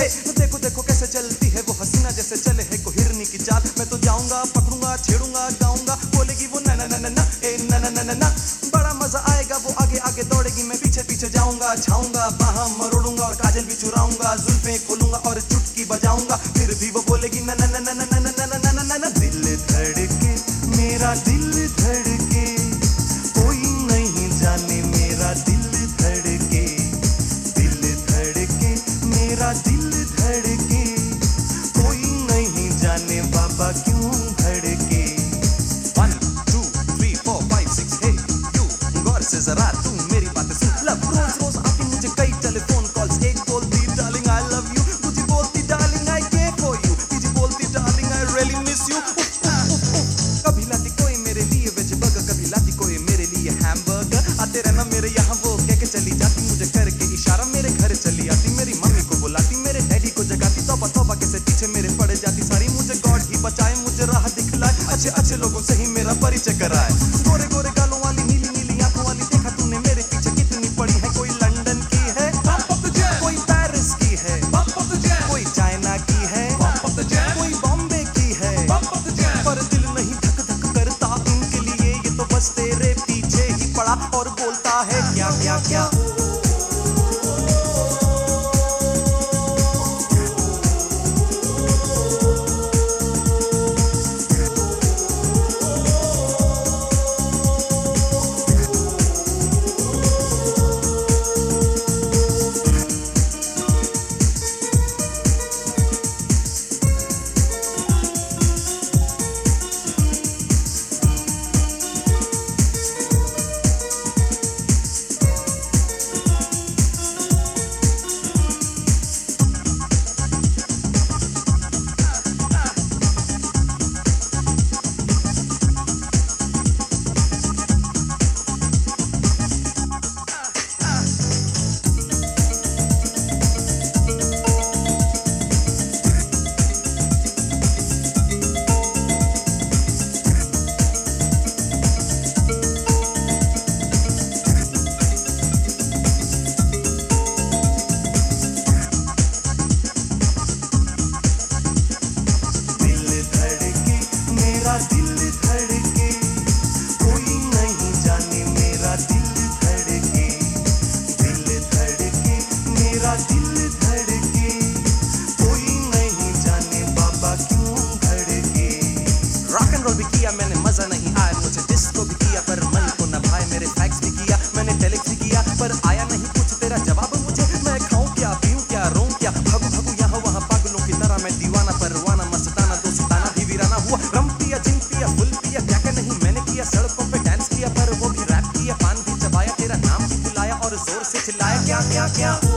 हे हे देखो देखो कैसे चलती है वो हसीना जैसे चले है को हिरनी की चाल मैं तो जाऊँगा पकड़ूँगा छेड़ूँगा गाऊँगा बोलेगी वो ना ना ना ना ए ना ना ना ना बड़ा मज़ा आएगा वो आगे आगे दौड़ेगी मैं पीछे पीछे जाऊँगा छाऊँगा बाहा मरोड़ूँगा और काजल भी चुराऊँगा जुल्फे खोलूँगा और चुटकी बजाऊँगा फिर भी वो बोलेगी ना ना ना ना ना ना ना ना ना ना दिल धड़के मेरा दिल धड़के कोई नहीं जाने मेरा दिल धड़के दिल धड़के मेरा दिल Gracias. आया नहीं कुछ, तेरा जवाब मुझे मैं खाऊं क्या, पीऊं क्या रो क्या? भगू भगू, यहाँ वहाँ पागलों की तरह मैं दीवाना, परवाना, मस्ताना, दोस्ताना, भी वीराना हुआ। रम पिया जिन पिया, फुल पिया, क्या क्या नहीं, मैंने किया, सड़कों पे डांस किया, पर वो भी रैप किया, पान भी चबाया, तेरा नाम भी बुलाया और ज़ोर से चिल्लाया, क्या क्या क्या?